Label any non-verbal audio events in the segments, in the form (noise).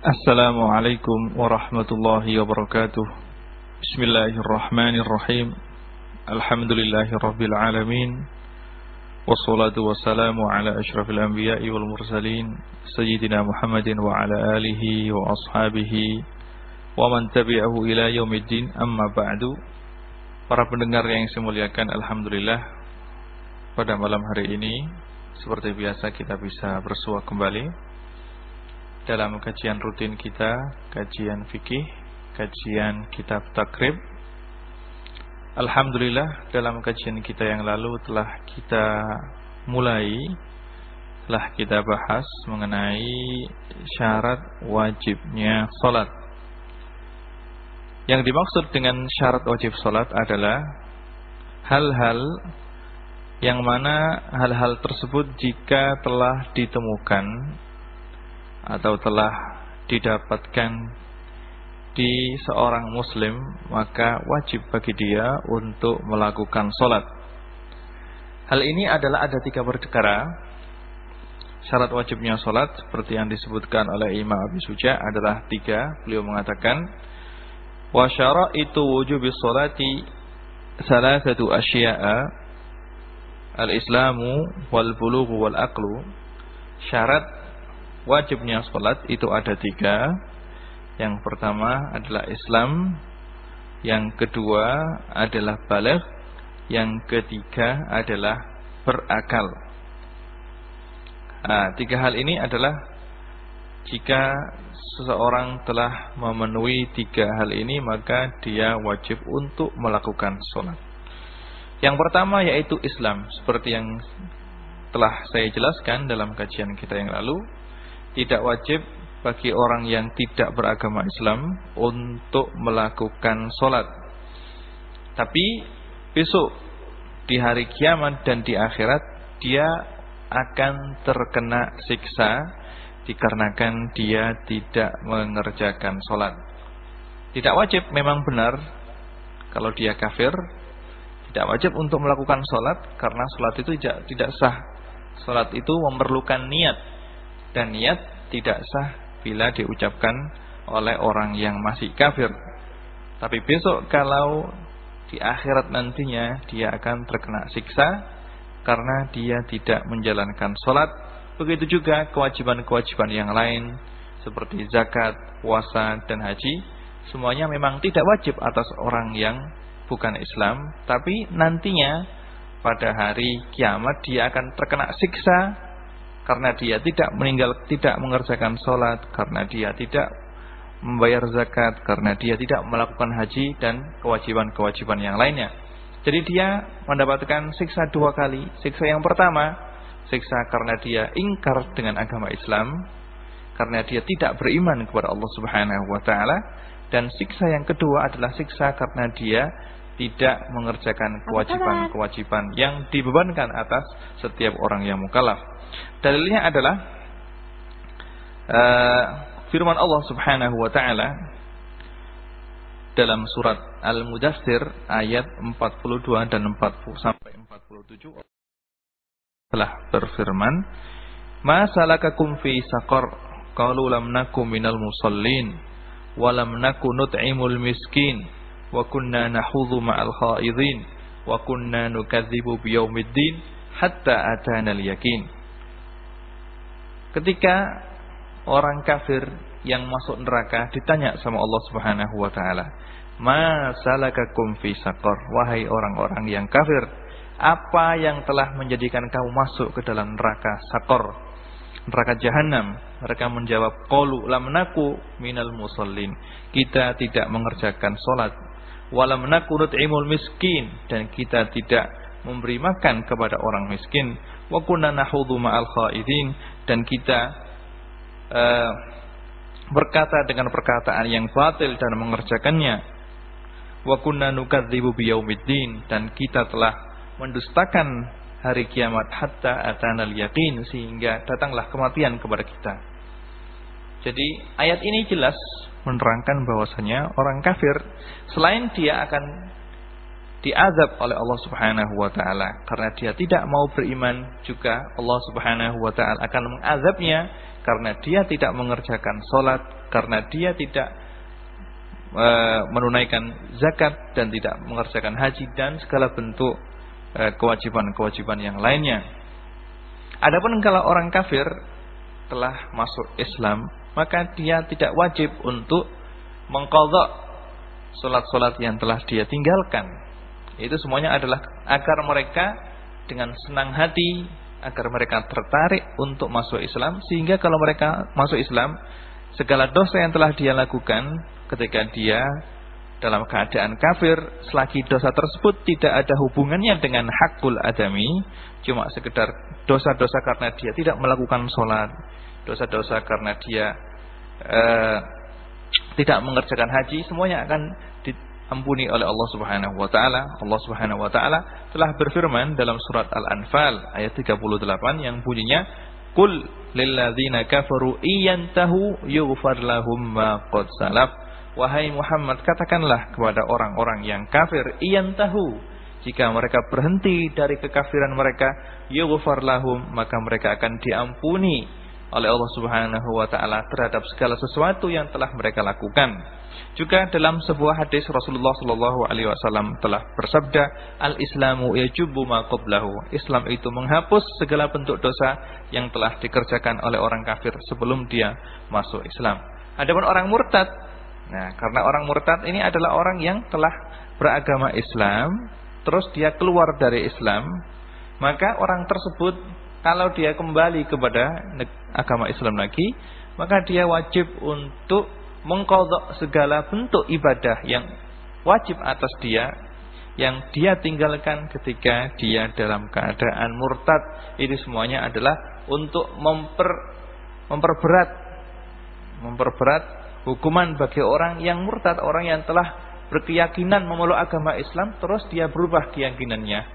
Assalamualaikum warahmatullahi wabarakatuh. Bismillahirrahmanirrahim. Alhamdulillahi rabbil alamin Wassalatu wassalamu ala ashrafil anbiya'i wal mursalin Sayyidina Muhammadin wa ala alihi wa ashabihi Wa man tabi'ahu ila yaumiddin. Amma ba'du. Para pendengar yang saya muliakan Alhamdulillah Pada malam hari ini Seperti biasa kita bisa kembali dalam kajian rutin kita, kajian fikih, kajian kitab takrib. Alhamdulillah dalam kajian kita yang lalu telah kita mulai telah kita bahas mengenai syarat wajibnya salat. Yang dimaksud dengan syarat wajib salat adalah hal-hal yang mana hal-hal tersebut jika telah ditemukan atau telah didapatkan di seorang muslim maka wajib bagi dia untuk melakukan solat. Hal ini adalah ada tiga perkara. Syarat wajibnya solat seperti yang disebutkan oleh Imam Abi Suja adalah tiga. Beliau mengatakan, wa itu wujubi solati salah satu asya'a al-islamu wal bulughu wal aqlu. Syarat wajibnya sholat itu ada tiga. Yang pertama adalah Islam, yang kedua adalah balik, yang ketiga adalah berakal. Nah, tiga hal ini adalah jika seseorang telah memenuhi tiga hal ini maka dia wajib untuk melakukan sholat. Yang pertama yaitu Islam, seperti yang telah saya jelaskan dalam kajian kita yang lalu tidak wajib bagi orang yang tidak beragama Islam untuk melakukan sholat. Tapi besok di hari kiamat dan di akhirat dia akan terkena siksa dikarenakan dia tidak mengerjakan sholat. Tidak wajib memang benar kalau dia kafir tidak wajib untuk melakukan sholat karena sholat itu tidak, sah. Sholat itu memerlukan niat dan niat tidak sah bila diucapkan oleh orang yang masih kafir. Tapi besok kalau di akhirat nantinya dia akan terkena siksa karena dia tidak menjalankan sholat. Begitu juga kewajiban-kewajiban yang lain seperti zakat, puasa, dan haji. Semuanya memang tidak wajib atas orang yang bukan Islam. Tapi nantinya pada hari kiamat dia akan terkena siksa karena dia tidak meninggal tidak mengerjakan sholat karena dia tidak membayar zakat karena dia tidak melakukan haji dan kewajiban-kewajiban yang lainnya. Jadi dia mendapatkan siksa dua kali. Siksa yang pertama siksa karena dia ingkar dengan agama Islam karena dia tidak beriman kepada Allah Subhanahu wa taala. Dan siksa yang kedua adalah siksa karena dia tidak mengerjakan kewajiban-kewajiban yang dibebankan atas setiap orang yang mukallaf. Dalilnya adalah uh, firman Allah Subhanahu wa taala dalam surat Al-Mudaththir ayat 42 dan 40 sampai 47 telah berfirman Ma salakakum fi saqar qalu lam nakum minal musallin wa lam naku nut'imul miskin wa kunna nahudhu ma'al khaidin wa kunna nukadzibu biyaumiddin hatta atana al-yakin Ketika orang kafir yang masuk neraka ditanya sama Allah Subhanahu wa taala, "Ma salakakum fi saqar?" Wahai orang-orang yang kafir, apa yang telah menjadikan kamu masuk ke dalam neraka Saqar? Neraka jahanam. Mereka menjawab, "Qalu lam naku minal musallin." Kita tidak mengerjakan salat. Walam naku nut'imul miskin. Dan kita tidak memberi makan kepada orang miskin. Wa kunna nahudhu ma'al khaidin. Dan kita uh, berkata dengan perkataan yang batil dan mengerjakannya. Wa kunna nukadzibu biyaumiddin. Dan kita telah mendustakan hari kiamat hatta atanal yakin sehingga datanglah kematian kepada kita. Jadi ayat ini jelas menerangkan bahwasanya orang kafir selain dia akan diazab oleh Allah Subhanahu wa taala karena dia tidak mau beriman juga Allah Subhanahu wa taala akan mengazabnya karena dia tidak mengerjakan salat karena dia tidak e, menunaikan zakat dan tidak mengerjakan haji dan segala bentuk e, kewajiban-kewajiban yang lainnya. Adapun kalau orang kafir telah masuk Islam maka dia tidak wajib untuk mengqadha salat-salat yang telah dia tinggalkan itu semuanya adalah agar mereka dengan senang hati, agar mereka tertarik untuk masuk Islam. Sehingga kalau mereka masuk Islam, segala dosa yang telah dia lakukan ketika dia dalam keadaan kafir, selagi dosa tersebut tidak ada hubungannya dengan hakul adami, cuma sekedar dosa-dosa karena dia tidak melakukan sholat, dosa-dosa karena dia uh, tidak mengerjakan haji, semuanya akan ampuni oleh Allah Subhanahu wa taala. Allah Subhanahu wa taala telah berfirman dalam surat Al-Anfal ayat 38 yang bunyinya Qul lil ladzina kafaru iyantahu yughfar lahum ma qad salaf. Wahai Muhammad katakanlah kepada orang-orang yang kafir iyantahu jika mereka berhenti dari kekafiran mereka yughfar lahum maka mereka akan diampuni oleh Allah Subhanahu wa taala terhadap segala sesuatu yang telah mereka lakukan. Juga dalam sebuah hadis Rasulullah Shallallahu alaihi wasallam telah bersabda, "Al-Islamu yajubu ma qablahu." Islam itu menghapus segala bentuk dosa yang telah dikerjakan oleh orang kafir sebelum dia masuk Islam. Adapun orang murtad, nah karena orang murtad ini adalah orang yang telah beragama Islam, terus dia keluar dari Islam, maka orang tersebut kalau dia kembali kepada agama Islam lagi, maka dia wajib untuk mengkodok segala bentuk ibadah yang wajib atas dia yang dia tinggalkan ketika dia dalam keadaan murtad. Ini semuanya adalah untuk memper memperberat memperberat hukuman bagi orang yang murtad, orang yang telah berkeyakinan memeluk agama Islam terus dia berubah keyakinannya.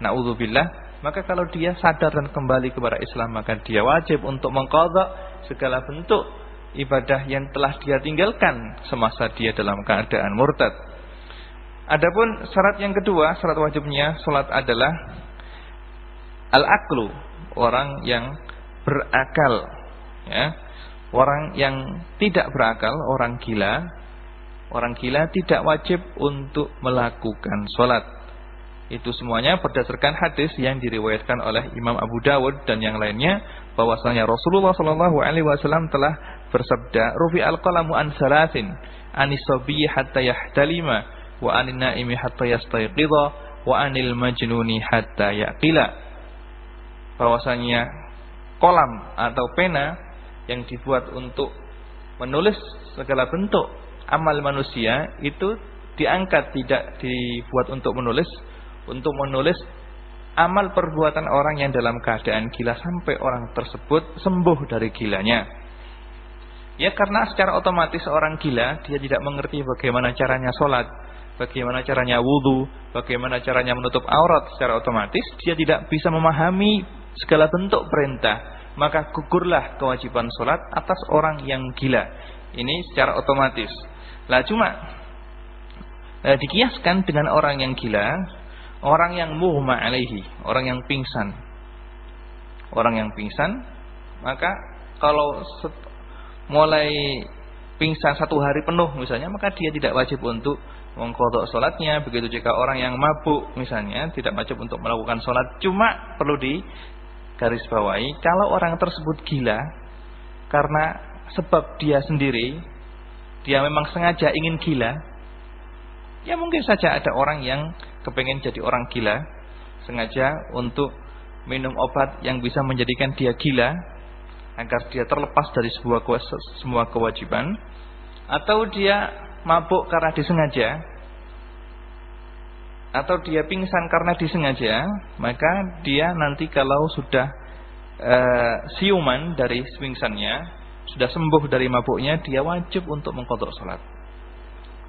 Nauzubillah maka kalau dia sadar dan kembali kepada Islam maka dia wajib untuk mengkodok segala bentuk ibadah yang telah dia tinggalkan semasa dia dalam keadaan murtad. Adapun syarat yang kedua, syarat wajibnya salat adalah al-aqlu, orang yang berakal, ya. Orang yang tidak berakal, orang gila, orang gila tidak wajib untuk melakukan salat. Itu semuanya berdasarkan hadis yang diriwayatkan oleh Imam Abu Dawud dan yang lainnya bahwasanya Rasulullah Shallallahu alaihi wasallam telah bersabda, "Rufi al-qalamu an salasin, anis hatta yahtalima, wa anin naimi hatta yastayqidha, wa anil majnuni hatta yaqila." Bahwasanya kolam atau pena yang dibuat untuk menulis segala bentuk amal manusia itu diangkat tidak dibuat untuk menulis untuk menulis amal perbuatan orang yang dalam keadaan gila sampai orang tersebut sembuh dari gilanya. Ya karena secara otomatis orang gila dia tidak mengerti bagaimana caranya sholat, bagaimana caranya wudhu, bagaimana caranya menutup aurat secara otomatis dia tidak bisa memahami segala bentuk perintah. Maka gugurlah kewajiban sholat atas orang yang gila. Ini secara otomatis. Lah cuma eh, dikiaskan dengan orang yang gila orang yang muhma alaihi, orang yang pingsan. Orang yang pingsan, maka kalau mulai pingsan satu hari penuh misalnya, maka dia tidak wajib untuk mengkodok sholatnya. Begitu jika orang yang mabuk misalnya, tidak wajib untuk melakukan sholat. Cuma perlu di garis bawahi, kalau orang tersebut gila, karena sebab dia sendiri, dia memang sengaja ingin gila, ya mungkin saja ada orang yang kepengen jadi orang gila sengaja untuk minum obat yang bisa menjadikan dia gila agar dia terlepas dari sebuah semua kewajiban atau dia mabuk karena disengaja atau dia pingsan karena disengaja maka dia nanti kalau sudah uh, siuman dari pingsannya sudah sembuh dari mabuknya dia wajib untuk mengkodok sholat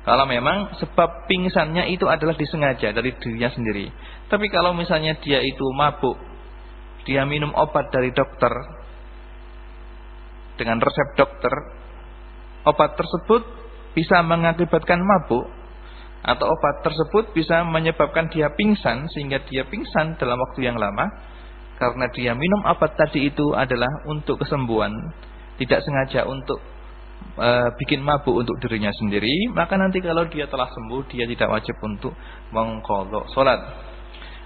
kalau memang sebab pingsannya itu adalah disengaja dari dirinya sendiri. Tapi kalau misalnya dia itu mabuk, dia minum obat dari dokter dengan resep dokter, obat tersebut bisa mengakibatkan mabuk, atau obat tersebut bisa menyebabkan dia pingsan sehingga dia pingsan dalam waktu yang lama karena dia minum obat tadi itu adalah untuk kesembuhan, tidak sengaja untuk e, bikin mabuk untuk dirinya sendiri, maka nanti kalau dia telah sembuh dia tidak wajib untuk mengkodok sholat.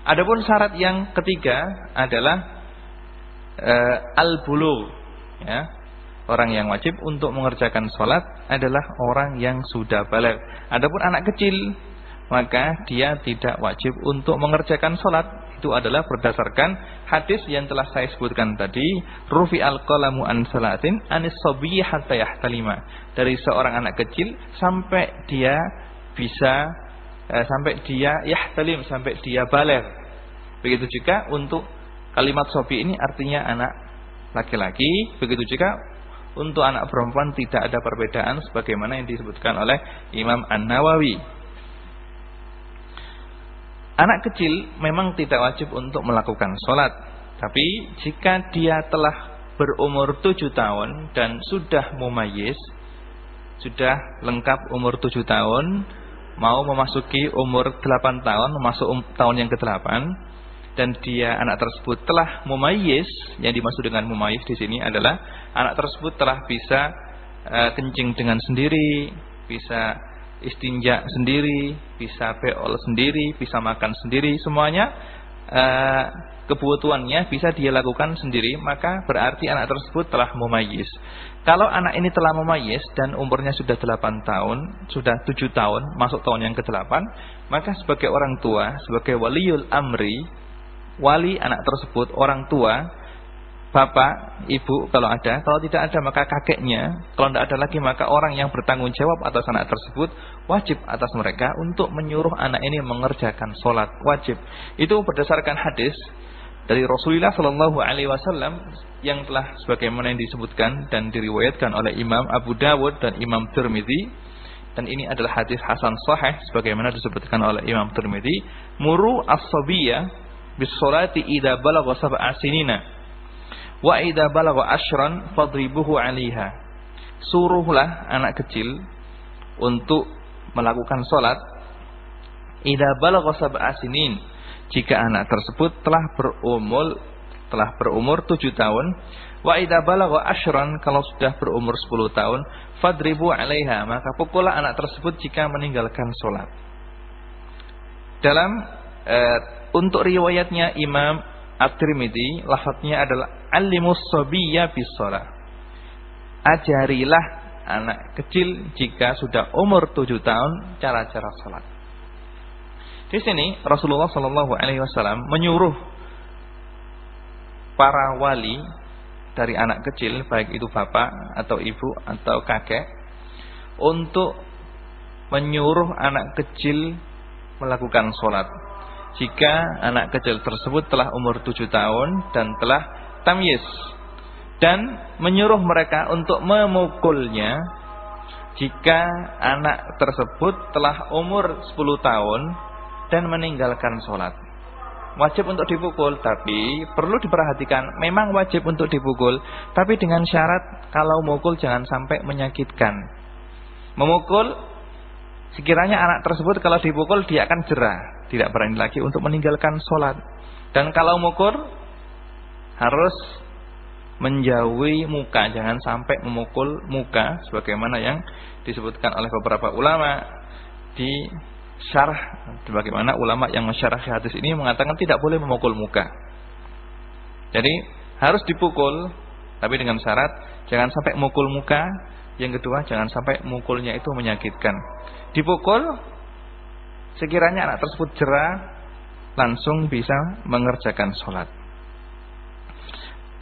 Adapun syarat yang ketiga adalah e, al-bulu, ya. Orang yang wajib untuk mengerjakan sholat adalah orang yang sudah balik. Adapun anak kecil, maka dia tidak wajib untuk mengerjakan sholat. Itu adalah berdasarkan hadis yang telah saya sebutkan tadi. Rufi al-qalamu an salatin anis sobiyi hatta yahtalima. Dari seorang anak kecil sampai dia bisa, eh, sampai dia yahtalim, sampai dia balik. Begitu juga untuk kalimat sobi ini artinya anak laki-laki. Begitu juga untuk anak perempuan tidak ada perbedaan sebagaimana yang disebutkan oleh Imam An-Nawawi. Anak kecil memang tidak wajib untuk melakukan sholat. Tapi jika dia telah berumur tujuh tahun dan sudah mumayyiz, sudah lengkap umur tujuh tahun, mau memasuki umur delapan tahun, masuk um, tahun yang ke-8, dan dia anak tersebut telah mumayyiz, yang dimaksud dengan mumayyiz di sini adalah anak tersebut telah bisa uh, kencing dengan sendiri, bisa istinja sendiri, bisa beol sendiri, bisa makan sendiri, semuanya uh, kebutuhannya bisa dia lakukan sendiri, maka berarti anak tersebut telah mumayyiz. Kalau anak ini telah mumayyiz dan umurnya sudah 8 tahun, sudah 7 tahun, masuk tahun yang ke-8, maka sebagai orang tua, sebagai waliul amri, wali anak tersebut, orang tua, bapak, ibu kalau ada, kalau tidak ada maka kakeknya, kalau tidak ada lagi maka orang yang bertanggung jawab atas anak tersebut wajib atas mereka untuk menyuruh anak ini mengerjakan sholat. Wajib. Itu berdasarkan hadis dari Rasulullah Shallallahu Alaihi Wasallam yang telah sebagaimana yang disebutkan dan diriwayatkan oleh Imam Abu Dawud dan Imam Tirmidzi. Dan ini adalah hadis Hasan Sahih sebagaimana disebutkan oleh Imam Tirmidzi. Muru as-sabiyya bisolati idza balagha sab'a sinina wa idza balagha ashran fadribuhu 'alaiha. Suruhlah anak kecil untuk melakukan salat idza balagha sab'a sinin. Jika anak tersebut telah berumur telah berumur 7 tahun wa idza balagha ashran kalau sudah berumur 10 tahun fadribu 'alaiha maka pukullah anak tersebut jika meninggalkan salat dalam eh, untuk riwayatnya Imam At-Tirmidzi, lafadznya adalah alimus sabiyya bis Ajarilah anak kecil jika sudah umur tujuh tahun cara-cara salat. Di sini Rasulullah Shallallahu alaihi wasallam menyuruh para wali dari anak kecil baik itu bapak atau ibu atau kakek untuk menyuruh anak kecil melakukan sholat jika anak kecil tersebut telah umur tujuh tahun dan telah tamyiz dan menyuruh mereka untuk memukulnya jika anak tersebut telah umur sepuluh tahun dan meninggalkan sholat. Wajib untuk dipukul, tapi perlu diperhatikan, memang wajib untuk dipukul, tapi dengan syarat kalau mukul jangan sampai menyakitkan. Memukul, sekiranya anak tersebut kalau dipukul dia akan jerah tidak berani lagi untuk meninggalkan sholat. Dan kalau mukul harus menjauhi muka, jangan sampai memukul muka sebagaimana yang disebutkan oleh beberapa ulama di syarah bagaimana ulama yang mensyarah hadis ini mengatakan tidak boleh memukul muka. Jadi harus dipukul tapi dengan syarat jangan sampai memukul muka, yang kedua jangan sampai mukulnya itu menyakitkan. Dipukul Sekiranya anak tersebut jerah, langsung bisa mengerjakan sholat.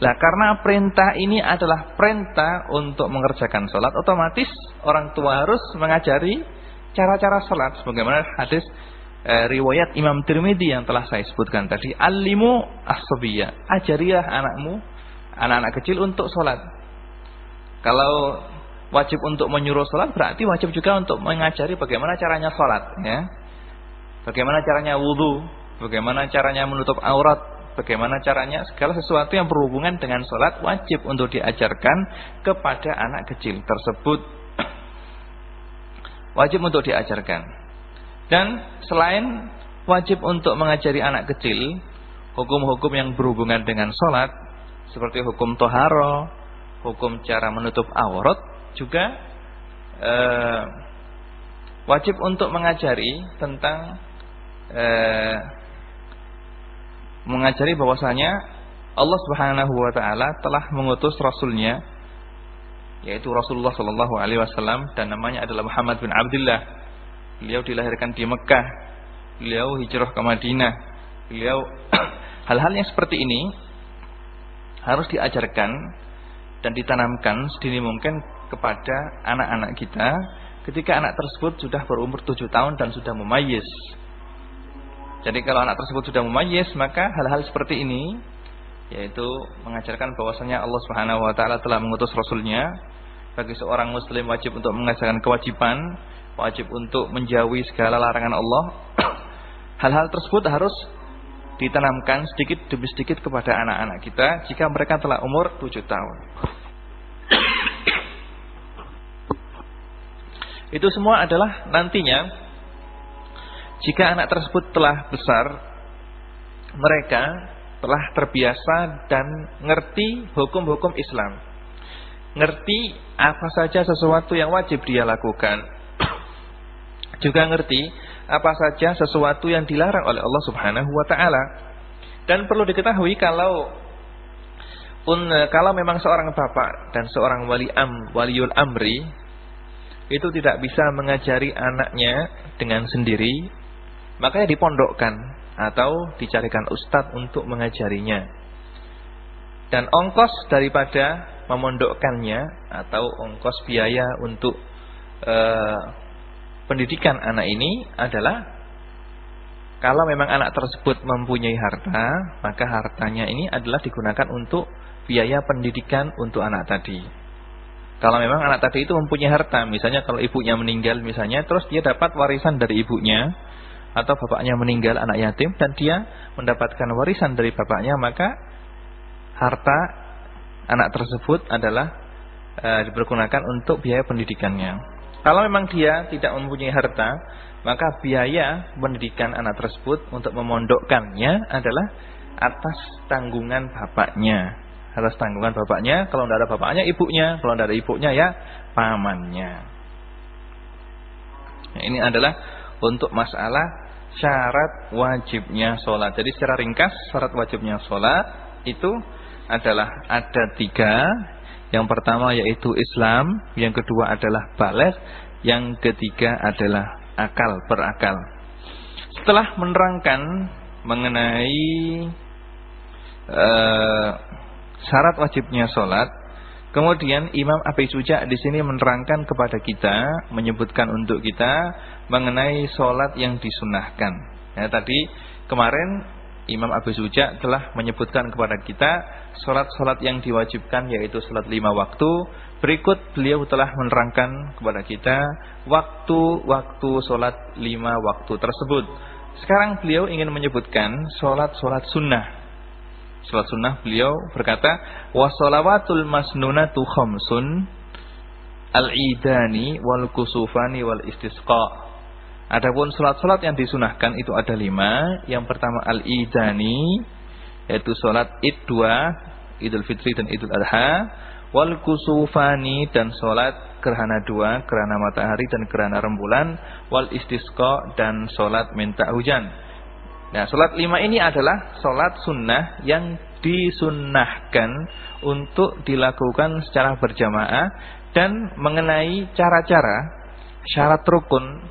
Lah karena perintah ini adalah perintah untuk mengerjakan sholat, otomatis orang tua harus mengajari cara-cara sholat. Sebagaimana hadis eh, riwayat Imam Tirmidzi yang telah saya sebutkan tadi, alimu as ajarilah anakmu, anak-anak kecil untuk sholat. Kalau wajib untuk menyuruh sholat berarti wajib juga untuk mengajari bagaimana caranya sholat. Ya. Bagaimana caranya wudhu, bagaimana caranya menutup aurat, bagaimana caranya segala sesuatu yang berhubungan dengan sholat wajib untuk diajarkan kepada anak kecil tersebut. (clears throat) Wajib untuk diajarkan. Dan selain wajib untuk mengajari anak kecil hukum-hukum yang berhubungan dengan sholat seperti hukum toharo, hukum cara menutup aurat juga eh, wajib untuk mengajari tentang eh, mengajari bahwasanya Allah Subhanahu wa taala telah mengutus rasulnya yaitu Rasulullah sallallahu alaihi wasallam dan namanya adalah Muhammad bin Abdullah. Beliau dilahirkan di Mekah. Beliau hijrah ke Madinah. Beliau (clears throat) hal-hal yang seperti ini harus diajarkan dan ditanamkan sedini mungkin kepada anak-anak kita ketika anak tersebut sudah berumur 7 tahun dan sudah memayis. Jadi kalau anak tersebut sudah memayis, maka hal-hal seperti ini yaitu mengajarkan bahwasanya Allah Subhanahu wa taala telah mengutus rasulnya bagi seorang muslim wajib untuk mengajarkan kewajiban, wajib untuk menjauhi segala larangan Allah. (clears throat) Hal-hal tersebut harus ditanamkan sedikit demi sedikit kepada anak-anak kita jika mereka telah umur 7 tahun. (clears throat) Itu semua adalah nantinya jika anak tersebut telah besar mereka telah terbiasa dan ngerti hukum-hukum Islam. Ngerti apa saja sesuatu yang wajib dia lakukan. (clears throat) Juga ngerti apa saja sesuatu yang dilarang oleh Allah Subhanahu wa taala. Dan perlu diketahui kalau pun kalau memang seorang bapak dan seorang wali am, waliul amri itu tidak bisa mengajari anaknya dengan sendiri, makanya dipondokkan atau dicarikan ustadz untuk mengajarinya. Dan ongkos daripada memondokkannya atau ongkos biaya untuk e, pendidikan anak ini adalah kalau memang anak tersebut mempunyai harta, maka hartanya ini adalah digunakan untuk biaya pendidikan untuk anak tadi. Kalau memang anak tadi itu mempunyai harta, misalnya kalau ibunya meninggal misalnya, terus dia dapat warisan dari ibunya, atau bapaknya meninggal anak yatim, dan dia mendapatkan warisan dari bapaknya, maka harta anak tersebut adalah e, dipergunakan untuk biaya pendidikannya. Kalau memang dia tidak mempunyai harta, maka biaya pendidikan anak tersebut untuk memondokkannya adalah atas tanggungan bapaknya atas tanggungan bapaknya, kalau tidak ada bapaknya ibunya, kalau tidak ada ibunya ya pamannya. Nah, ini adalah untuk masalah syarat wajibnya sholat. Jadi secara ringkas syarat wajibnya sholat itu adalah ada tiga. Yang pertama yaitu Islam, yang kedua adalah balik, yang ketiga adalah akal berakal. Setelah menerangkan mengenai uh, syarat wajibnya sholat. Kemudian Imam Abi Suja di sini menerangkan kepada kita, menyebutkan untuk kita mengenai sholat yang disunahkan. Ya, tadi kemarin Imam Abi Suja telah menyebutkan kepada kita sholat-sholat yang diwajibkan yaitu sholat lima waktu. Berikut beliau telah menerangkan kepada kita waktu-waktu sholat lima waktu tersebut. Sekarang beliau ingin menyebutkan sholat-sholat sunnah Salat sunnah beliau berkata, "Wassalawatul masnunatu khamsun al-idani wal kusufani wal istisqa." Adapun salat-salat yang disunahkan itu ada lima. Yang pertama al-idani yaitu salat Id dua, Idul Fitri dan Idul Adha, wal kusufani dan salat gerhana dua, gerhana matahari dan gerhana rembulan, wal istisqa dan salat minta hujan. Nah, sholat lima ini adalah sholat sunnah yang disunnahkan untuk dilakukan secara berjamaah dan mengenai cara-cara syarat rukun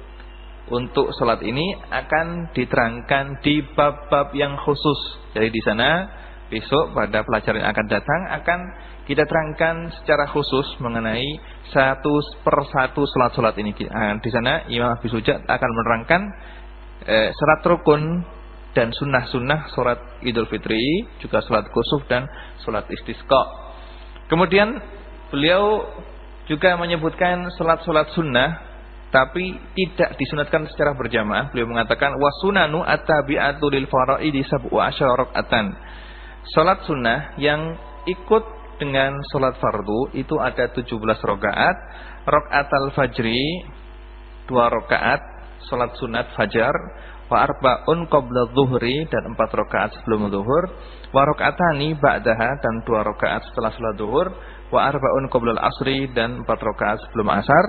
untuk sholat ini akan diterangkan di bab-bab yang khusus. Jadi di sana besok pada pelajaran yang akan datang akan kita terangkan secara khusus mengenai satu persatu sholat-sholat ini. Nah, di sana Imam Abi Sujat akan menerangkan eh, syarat rukun dan sunnah-sunnah sholat idul fitri, juga sholat kusuf dan sholat istisqa. Kemudian beliau juga menyebutkan sholat-sholat sunnah, tapi tidak disunatkan secara berjamaah. Beliau mengatakan wasunanu atabi'atu lil faraidi sab'u asyara atan. Sholat sunnah yang ikut dengan sholat fardu itu ada 17 rakaat. Rakaat al-fajri 2 rakaat salat sunat fajar, wa arba'un qabla dhuhri dan empat rakaat sebelum zuhur, wa raka'atani ba'daha dan dua rakaat setelah salat zuhur, wa arba'un qabla al-asri dan empat rakaat sebelum asar,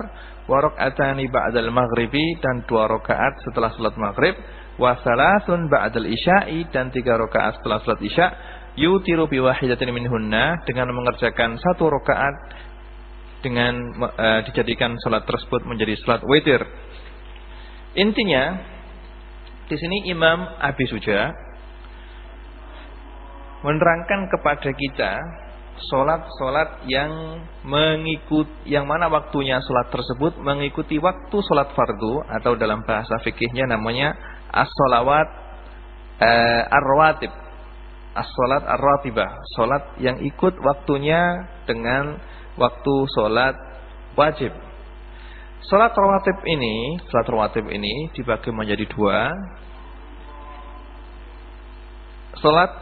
wa raka'atani ba'dal maghribi dan dua rakaat setelah salat maghrib, wa salasun ba'dal isya'i dan tiga rakaat setelah salat isya, yutiru bi wahidatin minhunna dengan mengerjakan satu rakaat dengan uh, dijadikan salat tersebut menjadi salat witir. Intinya di sini Imam Abi Suja menerangkan kepada kita solat-solat yang mengikut yang mana waktunya solat tersebut? Mengikuti waktu solat fardu atau dalam bahasa fikihnya namanya as-solawat eh, ar-rawatib. As-solat ar-ratibah. Solat yang ikut waktunya dengan waktu solat wajib. Salat rawatib ini, salat rawatib ini dibagi menjadi dua. Salat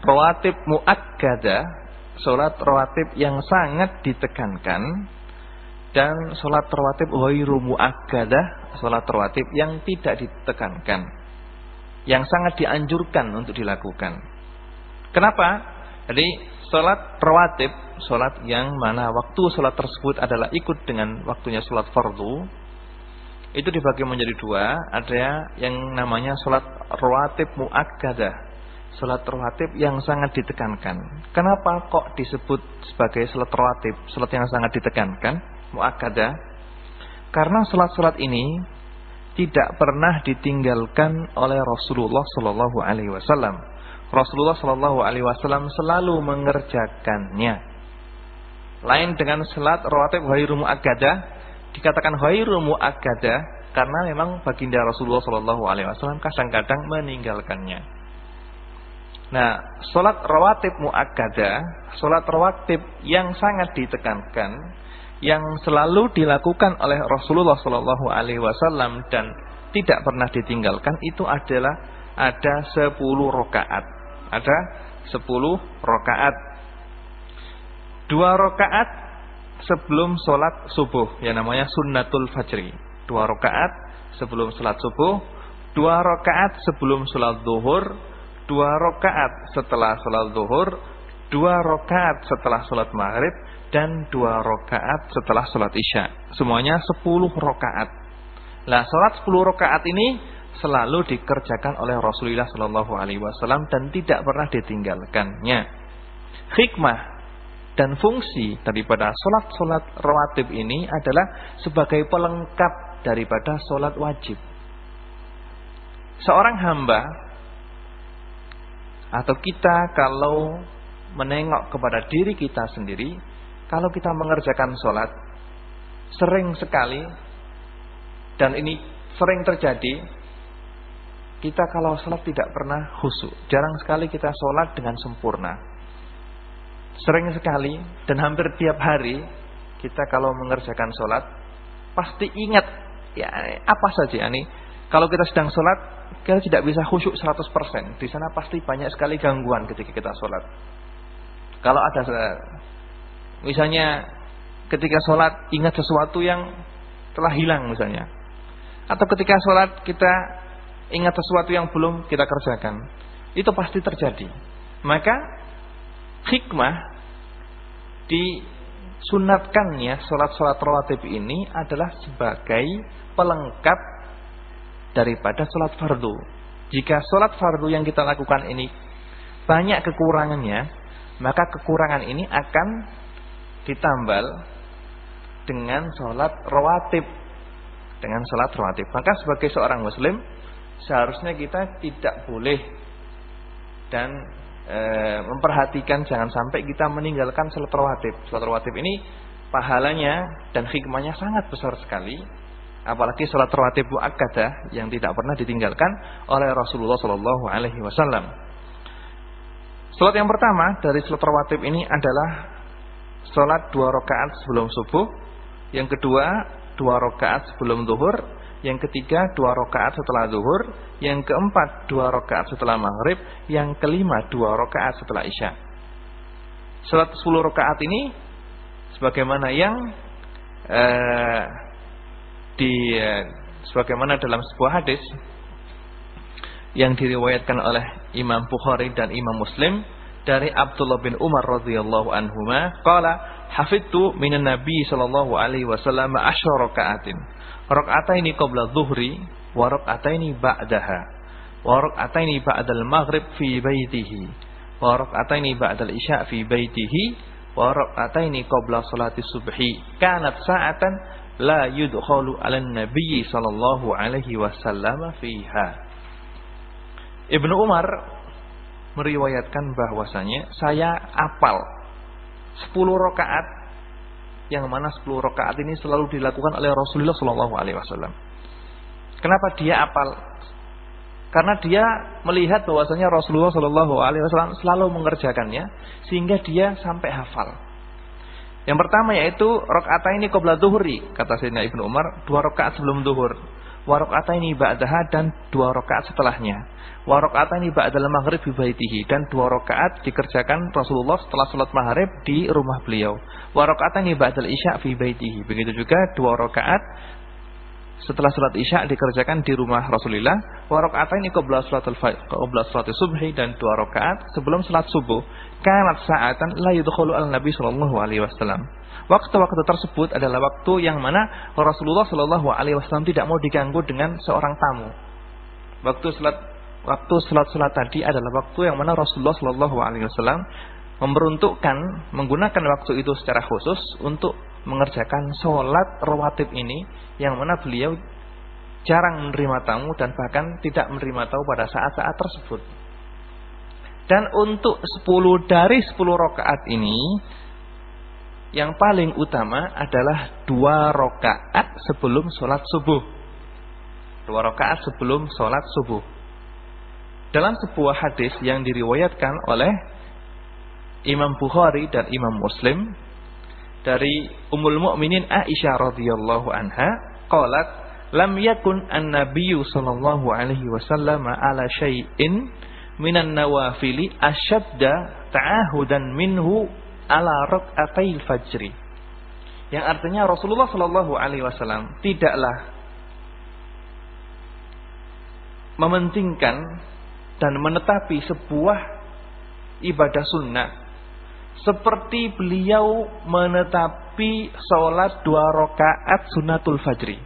rawatib muakkadah, salat rawatib yang sangat ditekankan dan salat rawatib ghairu muakkadah, salat rawatib yang tidak ditekankan. Yang sangat dianjurkan untuk dilakukan. Kenapa? Jadi salat rawatib Sholat yang mana waktu sholat tersebut adalah ikut dengan waktunya sholat fardu Itu dibagi menjadi dua Ada yang namanya sholat rawatib mu'akkadah Sholat rawatib yang sangat ditekankan. Kenapa kok disebut sebagai sholat rawatib Sholat yang sangat ditekankan? Mu'akkadah. Karena sholat-sholat ini Tidak pernah ditinggalkan oleh Rasulullah Sallallahu Alaihi Wasallam. Rasulullah Sallallahu Alaihi Wasallam selalu mengerjakannya. Lain dengan salat rawatib ghairu muakkadah, dikatakan ghairu muakkadah karena memang baginda Rasulullah sallallahu alaihi wasallam kadang-kadang meninggalkannya. Nah, salat rawatib muakkadah, salat rawatib yang sangat ditekankan, yang selalu dilakukan oleh Rasulullah sallallahu alaihi wasallam dan tidak pernah ditinggalkan itu adalah ada 10 rakaat. Ada 10 rakaat dua rakaat sebelum sholat subuh yang namanya sunnatul fajri dua rakaat sebelum sholat subuh dua rakaat sebelum sholat zuhur dua rakaat setelah sholat zuhur dua rakaat setelah sholat maghrib dan dua rakaat setelah sholat isya. Semuanya sepuluh rakaat. Lah sholat sepuluh rakaat ini selalu dikerjakan oleh Rasulullah Shallallahu Alaihi Wasallam dan tidak pernah ditinggalkannya. Hikmah dan fungsi daripada solat-solat rawatib ini adalah sebagai pelengkap daripada solat wajib. Seorang hamba atau kita kalau menengok kepada diri kita sendiri, kalau kita mengerjakan solat sering sekali dan ini sering terjadi, kita kalau sholat tidak pernah khusyuk. Jarang sekali kita sholat dengan sempurna. Sering sekali dan hampir tiap hari kita kalau mengerjakan sholat pasti ingat ya apa saja ini. Kalau kita sedang sholat kita tidak bisa khusyuk 100%. Di sana pasti banyak sekali gangguan ketika kita sholat. Kalau ada misalnya ketika sholat ingat sesuatu yang telah hilang misalnya. Atau ketika sholat kita ingat sesuatu yang belum kita kerjakan. Itu pasti terjadi. Maka hikmah disunatkannya sholat-sholat rawatib ini adalah sebagai pelengkap daripada sholat fardu. Jika sholat fardu yang kita lakukan ini banyak kekurangannya, maka kekurangan ini akan ditambal dengan sholat rawatib. Dengan sholat rawatib. Maka sebagai seorang muslim, seharusnya kita tidak boleh dan e, memperhatikan jangan sampai kita meninggalkan salat rawatib. Salat rawatib ini pahalanya dan hikmahnya sangat besar sekali. Apalagi salat rawatib muakkadah yang tidak pernah ditinggalkan oleh Rasulullah sallallahu alaihi wasallam. Salat yang pertama dari salat rawatib ini adalah salat dua rakaat sebelum subuh, yang kedua dua rakaat sebelum zuhur, yang ketiga dua rakaat setelah zuhur, yang keempat dua rakaat setelah maghrib, yang kelima dua rakaat setelah isya. Salat sepuluh rakaat ini sebagaimana yang uh, di, sebagaimana dalam sebuah hadis yang diriwayatkan oleh Imam Bukhari dan Imam Muslim dari Abdullah bin Umar radhiyallahu anhuma qala hafidtu minan nabi sallallahu alaihi wasallam asyara rakaatin rak'ataini qabla dhuhri wa rak'ataini ba'daha. Wa rak'ataini ba'dal maghrib fi baitihi wa rak'ataini ba'dal isya fi baitihi wa rak'ataini qabla salati subhi. Kanat sa'atan la yudkhalu 'ala nabi sallallahu alaihi wasallam fiha Ibnu Umar meriwayatkan bahwasanya saya apal 10 rakaat yang mana 10 rakaat ini selalu dilakukan oleh Rasulullah Shallallahu alaihi wasallam. Kenapa dia apal? Karena dia melihat bahwasanya Rasulullah Shallallahu alaihi wasallam selalu mengerjakannya sehingga dia sampai hafal. Yang pertama yaitu rakaat ini qabla duhuri kata Sayyidina Ibnu Umar, dua rakaat sebelum duhur wa ini ba'daha dan dua rakaat setelahnya. Wa ini ba'dal maghrib bi dan dua rakaat dikerjakan Rasulullah setelah salat maghrib di rumah beliau. Wa ini ba'dal isya fi baitihi. Begitu juga dua rakaat setelah salat isya dikerjakan di rumah Rasulullah. Wa ini qabla salatul qabla dan dua rakaat sebelum salat subuh. Kanat sa'atan la yudkhulu al-nabi sallallahu alaihi wasallam. Waktu-waktu tersebut adalah waktu yang mana Rasulullah Shallallahu Alaihi Wasallam tidak mau diganggu dengan seorang tamu. Waktu salat waktu salat salat tadi adalah waktu yang mana Rasulullah Shallallahu Alaihi Wasallam memperuntukkan menggunakan waktu itu secara khusus untuk mengerjakan sholat rawatib ini yang mana beliau jarang menerima tamu dan bahkan tidak menerima tamu pada saat-saat tersebut. Dan untuk 10 dari 10 rakaat ini yang paling utama adalah dua rakaat sebelum sholat subuh. Dua rakaat sebelum sholat subuh. Dalam sebuah hadis yang diriwayatkan oleh Imam Bukhari dan Imam Muslim dari Ummul Mukminin Aisyah radhiyallahu anha, qalat lam yakun an-nabiyyu sallallahu alaihi wasallam ala syai'in minan nawafili asyadda ta'ahudan minhu ala rak'atai fajri. Yang artinya Rasulullah Shallallahu alaihi wasallam tidaklah mementingkan dan menetapi sebuah ibadah sunnah seperti beliau menetapi sholat dua rakaat sunnatul fajri.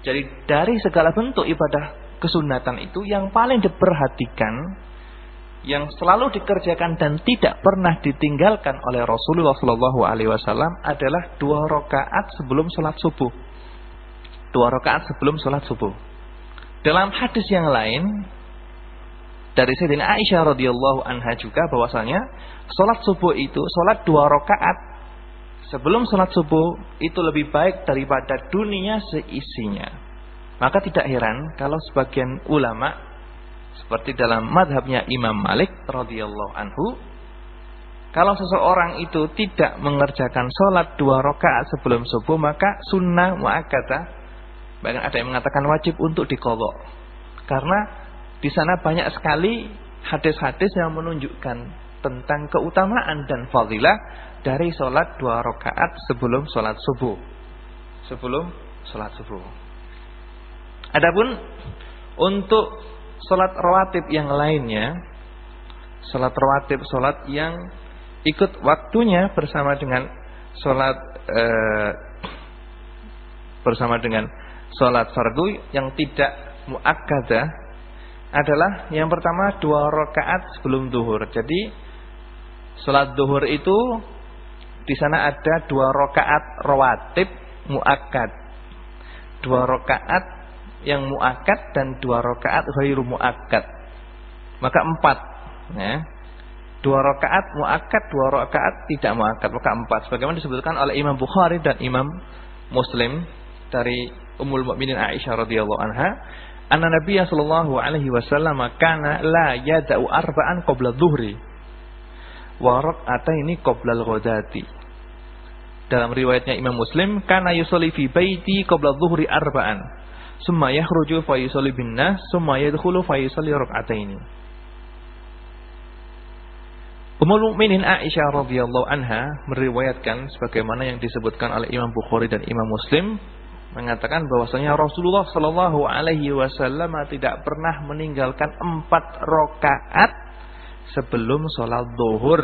Jadi dari segala bentuk ibadah kesunatan itu yang paling diperhatikan yang selalu dikerjakan dan tidak pernah ditinggalkan oleh Rasulullah Shallallahu Alaihi Wasallam adalah dua rakaat sebelum sholat subuh. Dua rakaat sebelum sholat subuh. Dalam hadis yang lain dari Sayyidina Aisyah radhiyallahu anha juga bahwasanya sholat subuh itu sholat dua rakaat sebelum sholat subuh itu lebih baik daripada dunia seisinya. Maka tidak heran kalau sebagian ulama seperti dalam madhabnya Imam Malik radhiyallahu anhu kalau seseorang itu tidak mengerjakan sholat dua rakaat sebelum subuh maka sunnah muakkadah bahkan ada yang mengatakan wajib untuk dikodok. Karena di sana banyak sekali hadis-hadis yang menunjukkan tentang keutamaan dan fadilah dari sholat dua rakaat sebelum sholat subuh. Sebelum sholat subuh adapun untuk Salat rawatib yang lainnya, salat rawatib, salat yang ikut waktunya bersama dengan salat eh, bersama dengan salat fardu yang tidak muakkadah adalah yang pertama dua rakaat sebelum duhur. Jadi salat duhur itu di sana ada dua rakaat rawatib muakkad. Dua rakaat yang muakkad dan dua rakaat ghairu muakkad. Maka empat. Ya. Dua rakaat muakkad, dua rakaat tidak muakkad. Maka empat. Sebagaimana disebutkan oleh Imam Bukhari dan Imam Muslim dari Ummul Mukminin Aisyah radhiyallahu anha, anna Nabi sallallahu alaihi wasallam kana la yada'u arba'an qabla dhuhri wa rak'ataini qabla al-ghadati. Dalam riwayatnya Imam Muslim, kana yusolli fi baiti qabla dhuhri arba'an summa yakhruju fa yusalli bin nas summa yadkhulu fa yusalli rak'ataini Ummul Mukminin Aisyah radhiyallahu anha meriwayatkan sebagaimana yang disebutkan oleh Imam Bukhari dan Imam Muslim mengatakan bahwasanya Rasulullah Shallallahu Alaihi Wasallam tidak pernah meninggalkan empat rakaat sebelum sholat zuhur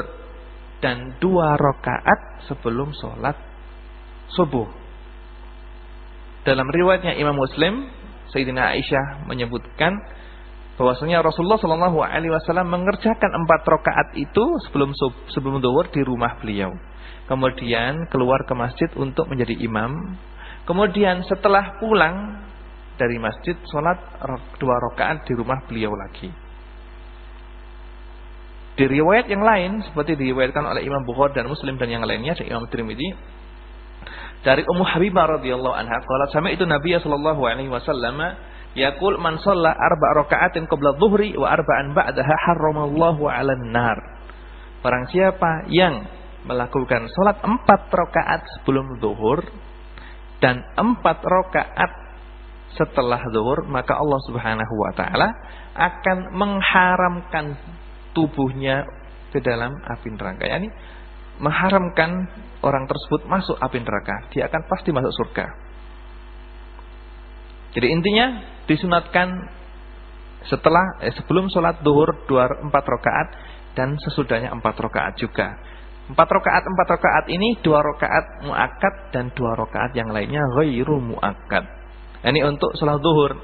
dan dua rakaat sebelum sholat subuh. Dalam riwayatnya Imam Muslim, Sayyidina Aisyah menyebutkan bahwasanya Rasulullah Shallallahu Alaihi Wasallam mengerjakan empat rakaat itu sebelum sebelum zuhur di rumah beliau. Kemudian keluar ke masjid untuk menjadi imam Kemudian setelah pulang dari masjid, sholat dua rakaat di rumah beliau lagi. Di riwayat yang lain, seperti diriwayatkan oleh Imam Bukhari dan Muslim dan yang lainnya, dari Imam Tirmidzi, dari Ummu Habibah radhiyallahu anha, qalat sama itu Nabi sallallahu alaihi wasallam yaqul man shalla arba' raka'atin qabla dhuhri wa arba'an ba'daha harramallahu 'alan nar. Barang siapa yang melakukan salat empat rakaat sebelum zuhur dan empat rakaat setelah zuhur maka Allah Subhanahu wa taala akan mengharamkan tubuhnya ke dalam api neraka. Yani mengharamkan orang tersebut masuk api neraka. Dia akan pasti masuk surga. Jadi intinya disunatkan setelah eh, sebelum sholat duhur dua empat rakaat dan sesudahnya empat rakaat juga. Empat rakaat empat rakaat ini dua rakaat muakkad dan dua rakaat yang lainnya ghairu muakkad. Ini untuk sholat duhur.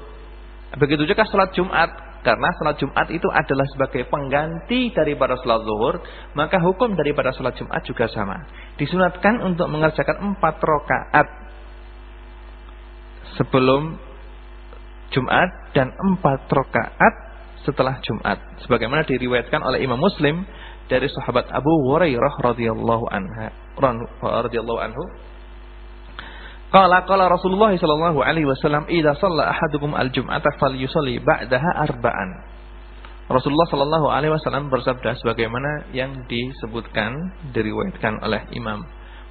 Begitu juga sholat Jumat. Karena sholat Jumat itu adalah sebagai pengganti daripada sholat zuhur. Maka hukum daripada sholat Jumat juga sama. Disunatkan untuk mengerjakan empat rakaat sebelum Jumat dan empat rakaat setelah Jumat. Sebagaimana diriwayatkan oleh Imam Muslim dari sahabat Abu Hurairah radhiyallahu anhu Qala qala Rasulullah sallallahu alaihi wasallam idza shalla ahadukum al-jum'ata falyusalli ba'daha arba'an. Rasulullah sallallahu alaihi wasallam bersabda sebagaimana yang disebutkan diriwayatkan oleh Imam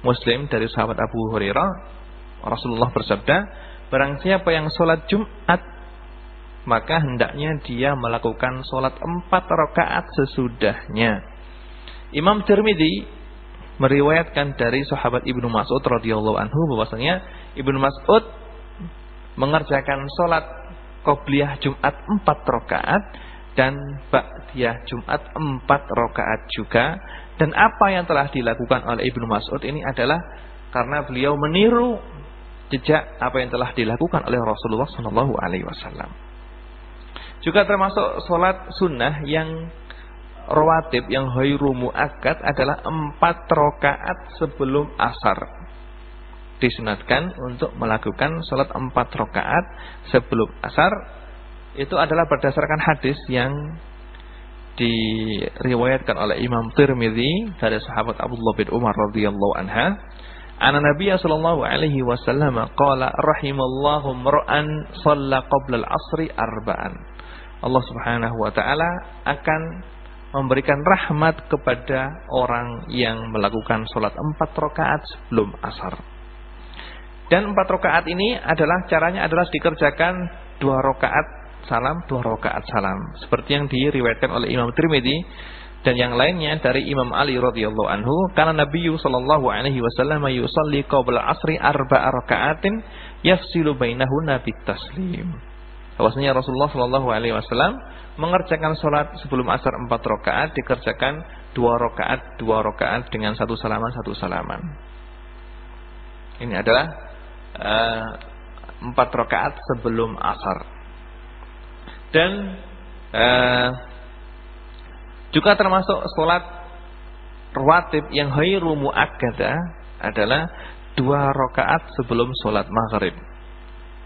Muslim dari sahabat Abu Hurairah Rasulullah bersabda barang siapa yang salat Jumat maka hendaknya dia melakukan salat empat rakaat sesudahnya. Imam Tirmidzi meriwayatkan dari sahabat Ibnu Mas'ud radhiyallahu anhu bahwasanya Ibnu Mas'ud mengerjakan salat qobliyah Jumat 4 rakaat dan ba'diyah Jumat 4 rakaat juga dan apa yang telah dilakukan oleh Ibnu Mas'ud ini adalah karena beliau meniru jejak apa yang telah dilakukan oleh Rasulullah sallallahu alaihi wasallam. Juga termasuk salat sunnah yang rawatib yang khairu muakkad adalah empat rakaat sebelum asar. Disunatkan untuk melakukan sholat empat rakaat sebelum asar. Itu adalah berdasarkan hadis yang diriwayatkan oleh Imam Tirmidzi dari sahabat Abdullah bin Umar radhiyallahu anha. Ana Nabi sallallahu alaihi wasallam qala rahimallahu mar'an shalla qabla al-'asri arba'an. Allah Subhanahu wa taala akan memberikan rahmat kepada orang yang melakukan sholat empat rakaat sebelum asar. Dan empat rakaat ini adalah caranya adalah dikerjakan dua rakaat salam, dua rakaat salam. Seperti yang diriwayatkan oleh Imam Tirmidzi dan yang lainnya dari Imam Ali radhiyallahu anhu karena Nabi sallallahu alaihi wasallam yusalli qabla asri arba'a raka'atin yafsilu bainahunna taslim. Bahwasanya Rasulullah sallallahu alaihi wasallam mengerjakan sholat sebelum asar empat rakaat dikerjakan dua rakaat dua rakaat dengan satu salaman satu salaman. Ini adalah uh, empat rakaat sebelum asar. Dan uh, juga termasuk sholat rawatib yang khairu muakkada adalah dua rakaat sebelum sholat maghrib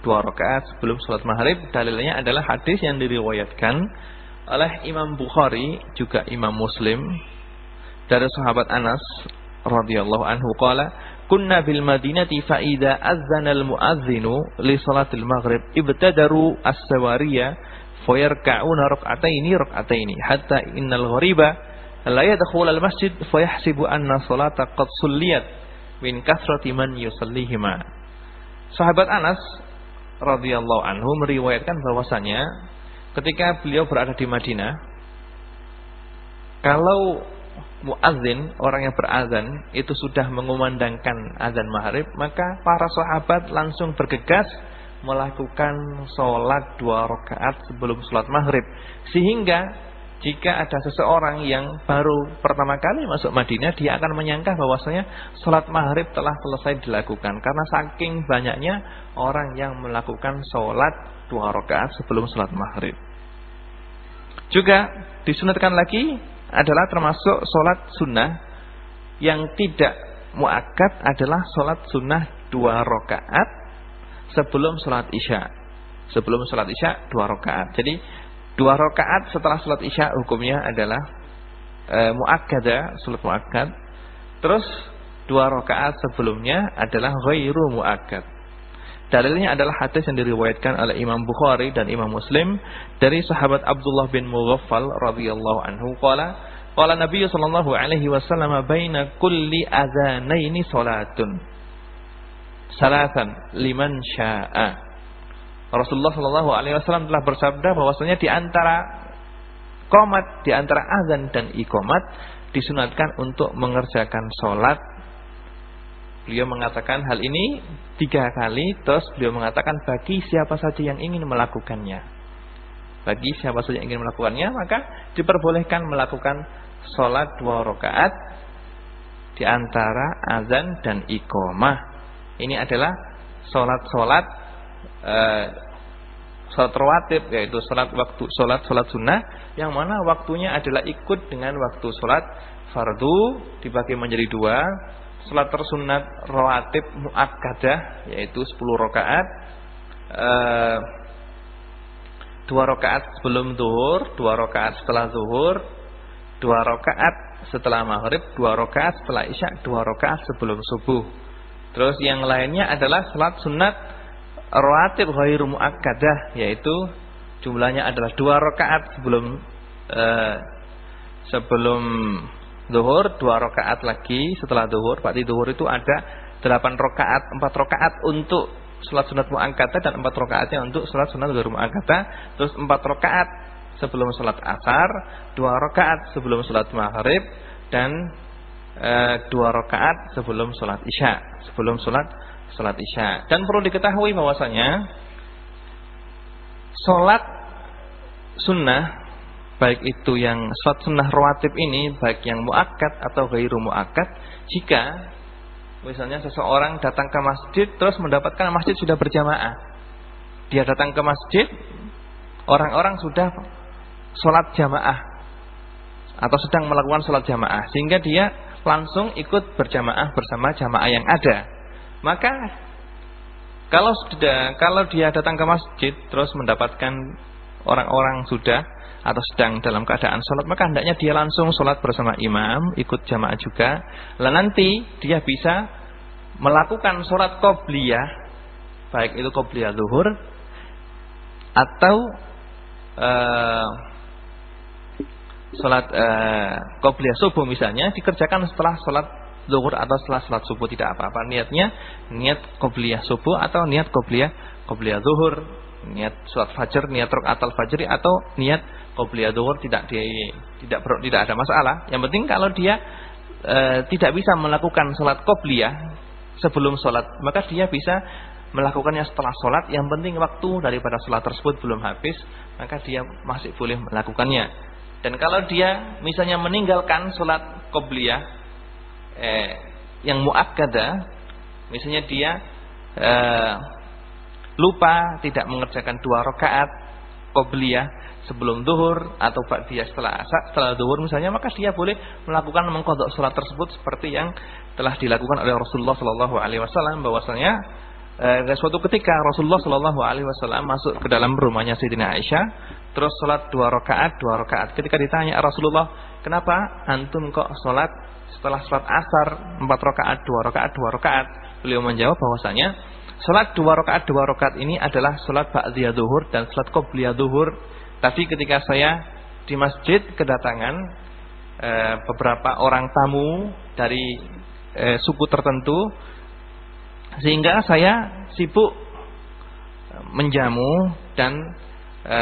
dua rakaat sebelum sholat maghrib. Dalilnya adalah hadis yang diriwayatkan oleh Imam Bukhari juga Imam Muslim dari sahabat Anas radhiyallahu anhu qala kunna bil madinati fa idza azzana al muadzinu li salatil maghrib ibtadaru as-sawariya fayarka'una rak'ataini rak'ataini hatta innal ghariba la yadkhul al masjid fayahsibu anna salata qad sulliyat min kathrati man yusallihima Sahabat Anas radhiyallahu anhu meriwayatkan bahwasanya ketika beliau berada di Madinah kalau muadzin, orang yang berazan itu sudah mengumandangkan azan maghrib, maka para sahabat langsung bergegas melakukan sholat dua rakaat sebelum sholat maghrib. Sehingga jika ada seseorang yang baru pertama kali masuk Madinah, dia akan menyangka bahwasanya sholat maghrib telah selesai dilakukan. Karena saking banyaknya orang yang melakukan sholat dua rakaat sebelum sholat maghrib. Juga disunatkan lagi adalah termasuk sholat sunnah yang tidak muakkad adalah sholat sunnah dua rakaat sebelum sholat isya. Sebelum sholat isya dua rakaat. Jadi dua rakaat setelah sholat isya hukumnya adalah e, muakkadah, sholat muakkad. Terus dua rakaat sebelumnya adalah ghairu muakkad. Dalilnya adalah hadis yang diriwayatkan oleh Imam Bukhari dan Imam Muslim dari sahabat Abdullah bin Mughaffal radhiyallahu anhu qala qala Nabi sallallahu alaihi wasallam baina kulli adzanaini salatun salatan liman syaa Rasulullah sallallahu alaihi wasallam telah bersabda bahwasanya di antara qomat di antara azan dan iqamat disunatkan untuk mengerjakan salat Beliau mengatakan hal ini tiga kali, terus beliau mengatakan bagi siapa saja yang ingin melakukannya. Bagi siapa saja yang ingin melakukannya, maka diperbolehkan melakukan sholat dua rakaat di antara azan dan iqomah. Ini adalah sholat-sholat eh, sholat rawatib yaitu sholat waktu sholat sholat sunnah yang mana waktunya adalah ikut dengan waktu sholat fardu dibagi menjadi dua Salat tersunat rawatib muakkadah yaitu 10 rakaat. Eh, dua rakaat sebelum zuhur, dua rakaat setelah zuhur, dua rakaat setelah maghrib, dua rakaat setelah isya, dua rakaat sebelum subuh. Terus yang lainnya adalah salat sunat rawatib ghairu muakkadah yaitu jumlahnya adalah dua rakaat sebelum eh, sebelum Zuhur dua rakaat lagi setelah zuhur. Berarti zuhur itu ada delapan rakaat, empat rakaat untuk sholat sunat muangkata dan empat rakaatnya untuk sholat sunat zuhur muangkata. Terus empat rakaat sebelum sholat asar, dua rakaat sebelum sholat maghrib dan e, dua rakaat sebelum sholat isya, sebelum sholat sholat isya. Dan perlu diketahui bahwasanya sholat sunnah baik itu yang sholat sunnah rawatib ini baik yang muakkad atau gairu muakkad jika misalnya seseorang datang ke masjid terus mendapatkan masjid sudah berjamaah dia datang ke masjid orang-orang sudah sholat jamaah atau sedang melakukan sholat jamaah sehingga dia langsung ikut berjamaah bersama jamaah yang ada maka kalau sudah kalau dia datang ke masjid terus mendapatkan orang-orang sudah atau sedang dalam keadaan sholat maka hendaknya dia langsung sholat bersama imam ikut jamaah juga. Lalu nanti dia bisa melakukan sholat qobliyah baik itu qobliyah zuhur atau uh, sholat uh, qobliyah subuh misalnya dikerjakan setelah sholat zuhur atau setelah sholat subuh tidak apa-apa niatnya niat qobliyah subuh atau niat qobliyah qobliyah zuhur niat sholat fajar niat rakaat al-fajr atau niat qobliyah dhuhur tidak di, tidak tidak ada masalah. Yang penting kalau dia e, tidak bisa melakukan salat qobliyah sebelum salat, maka dia bisa melakukannya setelah salat. Yang penting waktu daripada salat tersebut belum habis, maka dia masih boleh melakukannya. Dan kalau dia misalnya meninggalkan salat qobliyah eh, yang muakkadah, misalnya dia eh, lupa tidak mengerjakan dua rakaat qobliyah sebelum duhur atau dia setelah asar, setelah duhur misalnya, maka dia boleh melakukan mengkodok sholat tersebut seperti yang telah dilakukan oleh Rasulullah Shallallahu Alaihi Wasallam bahwasanya eh, suatu ketika Rasulullah Shallallahu Alaihi Wasallam masuk ke dalam rumahnya Sayyidina Aisyah, terus sholat dua rakaat, dua rakaat. Ketika ditanya Rasulullah, kenapa antum kok sholat setelah sholat asar empat rakaat, dua rakaat, dua rakaat? Beliau menjawab bahwasanya Salat dua rakaat dua rakaat ini adalah salat ba'diyah zuhur dan salat qobliyah zuhur tapi ketika saya di masjid kedatangan e, beberapa orang tamu dari e, suku tertentu sehingga saya sibuk menjamu dan e,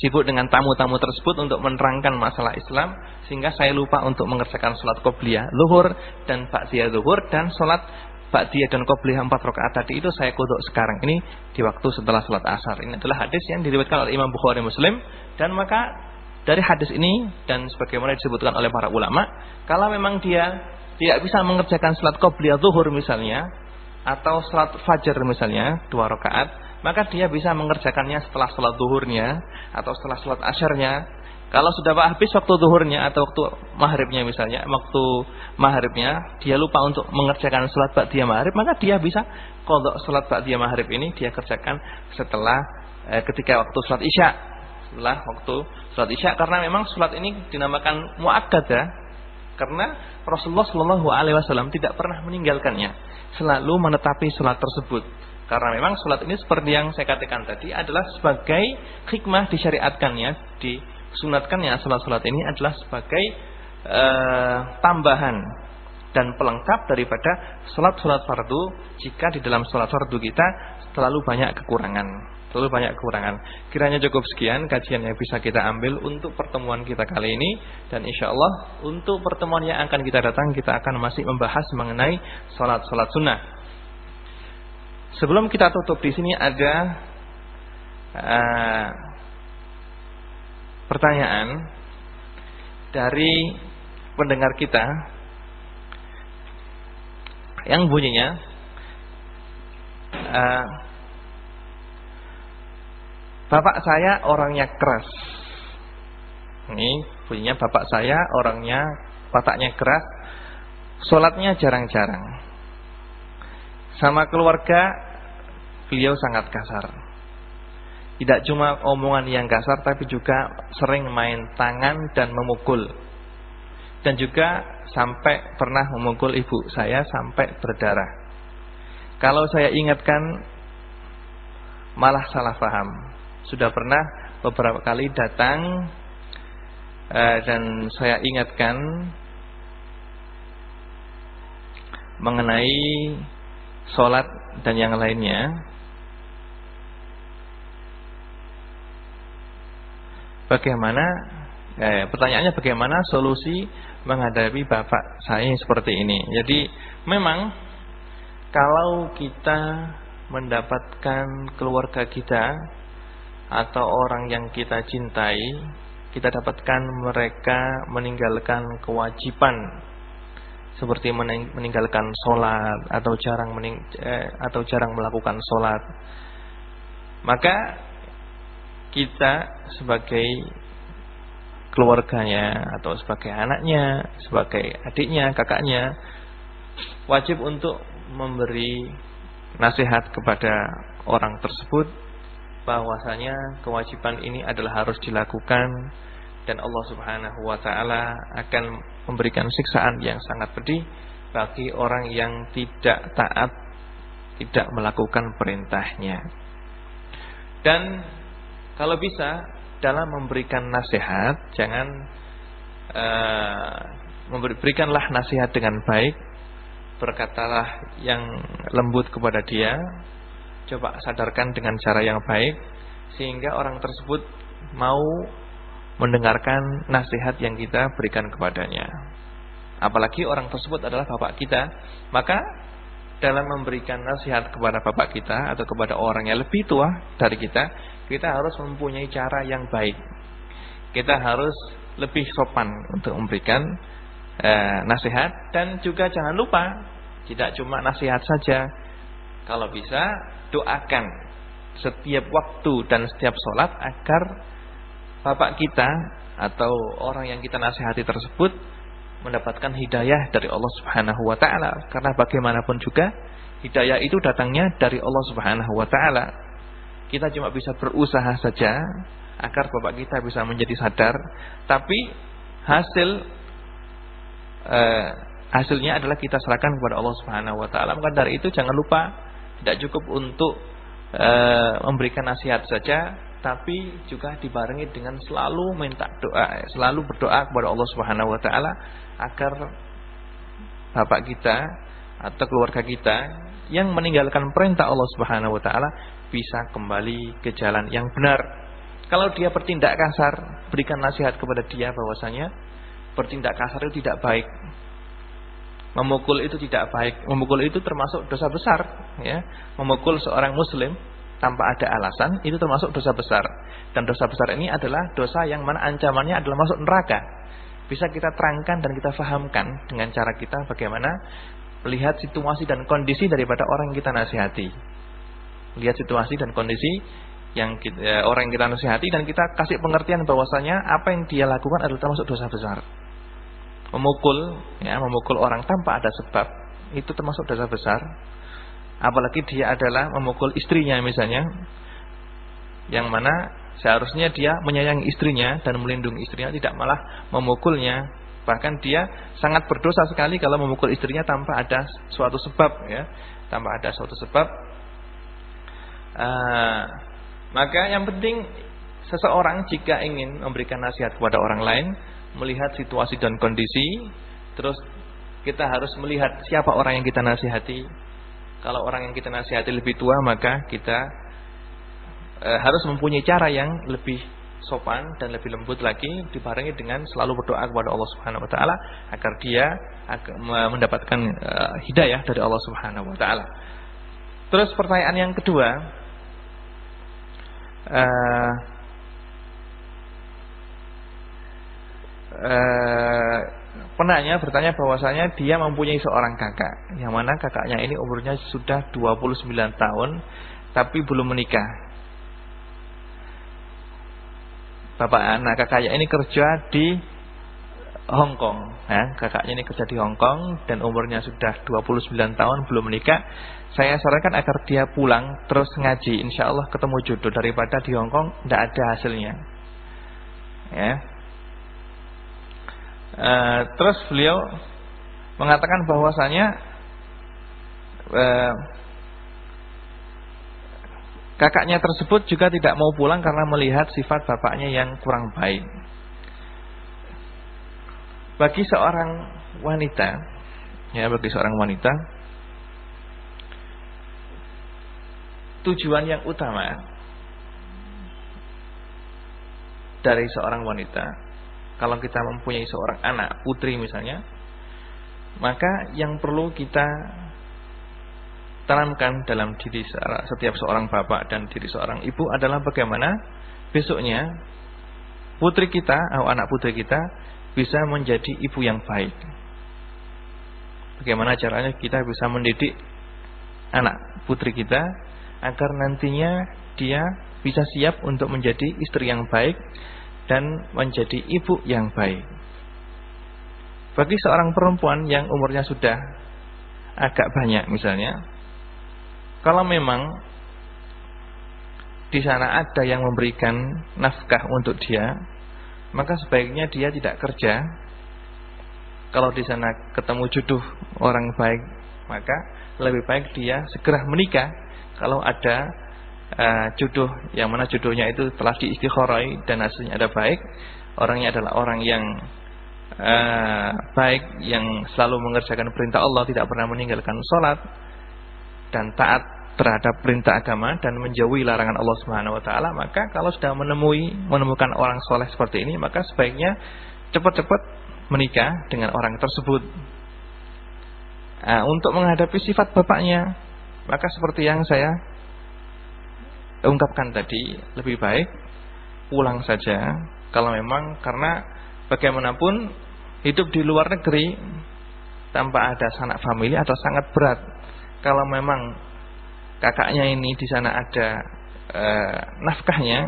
sibuk dengan tamu-tamu tersebut untuk menerangkan masalah Islam sehingga saya lupa untuk mengerjakan sholat qobliyah luhur dan ba'diyah luhur dan sholat ba'diyah dan qobliyah empat rakaat tadi itu saya kodok sekarang ini di waktu setelah sholat asar. Ini adalah hadis yang diriwayatkan oleh Imam Bukhari Muslim dan maka dari hadis ini dan sebagaimana disebutkan oleh para ulama, kalau memang dia tidak bisa mengerjakan sholat qobliyah zuhur misalnya atau sholat fajar misalnya dua rakaat maka dia bisa mengerjakannya setelah sholat duhurnya atau setelah sholat asyarnya. Kalau sudah habis waktu duhurnya atau waktu maghribnya misalnya, waktu maghribnya dia lupa untuk mengerjakan sholat ba'diyah maghrib, maka dia bisa kodok sholat ba'diyah maghrib ini dia kerjakan setelah eh, ketika waktu sholat isya. Setelah waktu sholat isya karena memang sholat ini dinamakan muakkad ya. Karena Rasulullah Shallallahu Alaihi Wasallam tidak pernah meninggalkannya, selalu menetapi sholat tersebut. Karena memang sholat ini seperti yang saya katakan tadi adalah sebagai hikmah disyariatkannya, disunatkannya sholat-sholat ini adalah sebagai uh, tambahan dan pelengkap daripada sholat-sholat fardu jika di dalam sholat fardu kita terlalu banyak kekurangan. Terlalu banyak kekurangan. Kiranya cukup sekian kajian yang bisa kita ambil untuk pertemuan kita kali ini. Dan insya Allah untuk pertemuan yang akan kita datang kita akan masih membahas mengenai sholat-sholat sunnah. Sebelum kita tutup di sini ada uh, pertanyaan dari pendengar kita yang bunyinya uh, Bapak saya orangnya keras. Ini bunyinya bapak saya orangnya wataknya keras, sholatnya jarang-jarang. Sama keluarga beliau sangat kasar. Tidak cuma omongan yang kasar tapi juga sering main tangan dan memukul. Dan juga sampai pernah memukul ibu saya sampai berdarah. Kalau saya ingatkan malah salah paham. Sudah pernah beberapa kali datang eh, dan saya ingatkan mengenai sholat dan yang lainnya. Bagaimana eh, pertanyaannya bagaimana solusi menghadapi bapak saya seperti ini? Jadi memang kalau kita mendapatkan keluarga kita atau orang yang kita cintai kita dapatkan mereka meninggalkan kewajiban seperti meninggalkan sholat atau jarang mening, eh, atau jarang melakukan sholat. Maka kita sebagai keluarganya atau sebagai anaknya sebagai adiknya kakaknya wajib untuk memberi nasihat kepada orang tersebut bahwasanya kewajiban ini adalah harus dilakukan dan Allah Subhanahu wa taala akan memberikan siksaan yang sangat pedih bagi orang yang tidak taat, tidak melakukan perintahnya. Dan kalau bisa dalam memberikan nasihat jangan uh, memberikanlah nasihat dengan baik, berkatalah yang lembut kepada dia, coba sadarkan dengan cara yang baik sehingga orang tersebut mau mendengarkan nasihat yang kita berikan kepadanya. Apalagi orang tersebut adalah bapak kita, maka dalam memberikan nasihat kepada bapak kita atau kepada orang yang lebih tua dari kita, kita harus mempunyai cara yang baik. Kita harus lebih sopan untuk memberikan eh, nasihat dan juga jangan lupa tidak cuma nasihat saja. Kalau bisa doakan setiap waktu dan setiap sholat agar bapak kita atau orang yang kita nasihati tersebut mendapatkan hidayah dari Allah Subhanahu wa taala karena bagaimanapun juga hidayah itu datangnya dari Allah Subhanahu wa taala. Kita cuma bisa berusaha saja agar bapak kita bisa menjadi sadar, tapi hasil eh, hasilnya adalah kita serahkan kepada Allah Subhanahu wa taala. Maka dari itu jangan lupa tidak cukup untuk eh, memberikan nasihat saja tapi juga dibarengi dengan selalu minta doa, selalu berdoa kepada Allah Subhanahu wa taala agar bapak kita atau keluarga kita yang meninggalkan perintah Allah Subhanahu wa taala bisa kembali ke jalan yang benar. Kalau dia bertindak kasar, berikan nasihat kepada dia bahwasanya bertindak kasar itu tidak baik. Memukul itu tidak baik. Memukul itu termasuk dosa besar, ya. Memukul seorang muslim tanpa ada alasan itu termasuk dosa besar. Dan dosa besar ini adalah dosa yang mana ancamannya adalah masuk neraka. Bisa kita terangkan dan kita fahamkan dengan cara kita bagaimana melihat situasi dan kondisi daripada orang yang kita nasihati. Lihat situasi dan kondisi yang kita, ya, orang yang kita nasihati dan kita kasih pengertian bahwasanya apa yang dia lakukan adalah termasuk dosa besar memukul ya memukul orang tanpa ada sebab itu termasuk dosa besar apalagi dia adalah memukul istrinya misalnya. Yang mana seharusnya dia menyayangi istrinya dan melindungi istrinya tidak malah memukulnya. Bahkan dia sangat berdosa sekali kalau memukul istrinya tanpa ada suatu sebab ya. Tanpa ada suatu sebab. Uh, maka yang penting seseorang jika ingin memberikan nasihat kepada orang lain melihat situasi dan kondisi, terus kita harus melihat siapa orang yang kita nasihati. Kalau orang yang kita nasihati lebih tua, maka kita e, harus mempunyai cara yang lebih sopan dan lebih lembut lagi dibarengi dengan selalu berdoa kepada Allah Subhanahu wa taala agar dia mendapatkan e, hidayah dari Allah Subhanahu wa taala. Terus pertanyaan yang kedua, e, eh, penanya bertanya bahwasanya dia mempunyai seorang kakak yang mana kakaknya ini umurnya sudah 29 tahun tapi belum menikah. Bapak anak kakaknya ini kerja di Hong Kong, ya, kakaknya ini kerja di Hong Kong dan umurnya sudah 29 tahun belum menikah. Saya sarankan agar dia pulang terus ngaji, insya Allah ketemu jodoh daripada di Hong Kong tidak ada hasilnya. Ya, Uh, terus beliau mengatakan bahwasanya uh, kakaknya tersebut juga tidak mau pulang karena melihat sifat bapaknya yang kurang baik. Bagi seorang wanita, ya bagi seorang wanita, tujuan yang utama dari seorang wanita kalau kita mempunyai seorang anak putri misalnya, maka yang perlu kita tanamkan dalam diri setiap seorang bapak dan diri seorang ibu adalah bagaimana besoknya putri kita atau anak putri kita bisa menjadi ibu yang baik. Bagaimana caranya kita bisa mendidik anak putri kita agar nantinya dia bisa siap untuk menjadi istri yang baik dan menjadi ibu yang baik. Bagi seorang perempuan yang umurnya sudah agak banyak misalnya, kalau memang di sana ada yang memberikan nafkah untuk dia, maka sebaiknya dia tidak kerja. Kalau di sana ketemu jodoh orang baik, maka lebih baik dia segera menikah. Kalau ada uh, jodoh yang mana jodohnya itu telah diistikharai dan hasilnya ada baik. Orangnya adalah orang yang uh, baik yang selalu mengerjakan perintah Allah tidak pernah meninggalkan sholat dan taat terhadap perintah agama dan menjauhi larangan Allah Subhanahu wa taala maka kalau sudah menemui menemukan orang soleh seperti ini maka sebaiknya cepat-cepat menikah dengan orang tersebut. Nah, untuk menghadapi sifat bapaknya maka seperti yang saya ungkapkan tadi lebih baik pulang saja. Kalau memang karena bagaimanapun hidup di luar negeri tanpa ada sanak famili atau sangat berat. Kalau memang kakaknya ini di sana ada e, nafkahnya